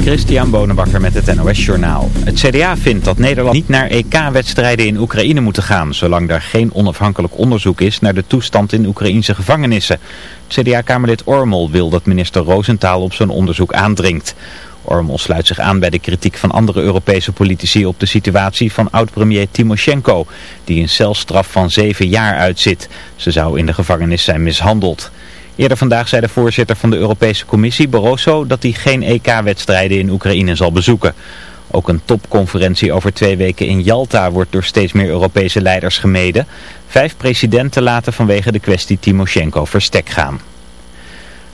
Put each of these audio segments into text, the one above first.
Christian Bonenbakker met het NOS Journaal. Het CDA vindt dat Nederland niet naar EK-wedstrijden in Oekraïne moet gaan... zolang daar geen onafhankelijk onderzoek is naar de toestand in Oekraïnse gevangenissen. CDA-kamerlid Ormel wil dat minister Roosentaal op zo'n onderzoek aandringt. Ormel sluit zich aan bij de kritiek van andere Europese politici op de situatie van oud-premier Timoshenko... die een celstraf van zeven jaar uitzit. Ze zou in de gevangenis zijn mishandeld. Eerder vandaag zei de voorzitter van de Europese Commissie, Barroso, dat hij geen EK-wedstrijden in Oekraïne zal bezoeken. Ook een topconferentie over twee weken in Yalta wordt door steeds meer Europese leiders gemeden. Vijf presidenten laten vanwege de kwestie Timoshenko verstek gaan.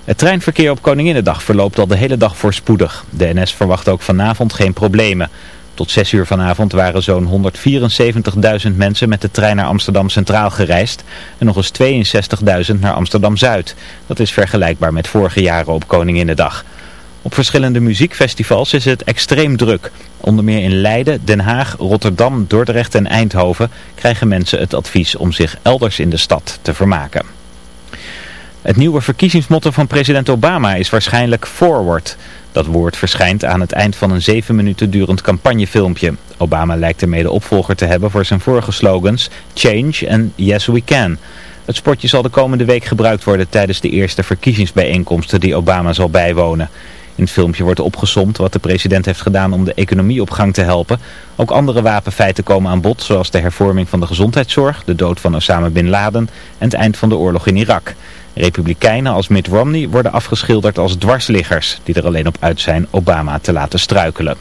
Het treinverkeer op Koninginnedag verloopt al de hele dag voorspoedig. De NS verwacht ook vanavond geen problemen. Tot 6 uur vanavond waren zo'n 174.000 mensen met de trein naar Amsterdam Centraal gereisd en nog eens 62.000 naar Amsterdam Zuid. Dat is vergelijkbaar met vorige jaren op Koninginnedag. Op verschillende muziekfestivals is het extreem druk. Onder meer in Leiden, Den Haag, Rotterdam, Dordrecht en Eindhoven krijgen mensen het advies om zich elders in de stad te vermaken. Het nieuwe verkiezingsmotto van president Obama is waarschijnlijk Forward. Dat woord verschijnt aan het eind van een zeven minuten durend campagnefilmpje. Obama lijkt ermee de opvolger te hebben voor zijn vorige slogans Change en Yes We Can. Het sportje zal de komende week gebruikt worden tijdens de eerste verkiezingsbijeenkomsten die Obama zal bijwonen. In het filmpje wordt opgesomd wat de president heeft gedaan om de economie op gang te helpen. Ook andere wapenfeiten komen aan bod, zoals de hervorming van de gezondheidszorg, de dood van Osama Bin Laden en het eind van de oorlog in Irak. Republikeinen als Mitt Romney worden afgeschilderd als dwarsliggers, die er alleen op uit zijn Obama te laten struikelen.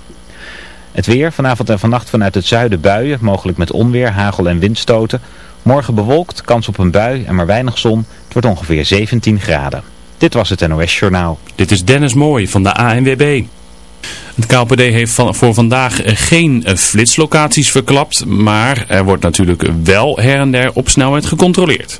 Het weer, vanavond en vannacht vanuit het zuiden buien, mogelijk met onweer, hagel en windstoten. Morgen bewolkt, kans op een bui en maar weinig zon. Het wordt ongeveer 17 graden. Dit was het NOS Journaal. Dit is Dennis Mooij van de ANWB. Het KPD heeft van, voor vandaag geen flitslocaties verklapt, maar er wordt natuurlijk wel her en der op snelheid gecontroleerd.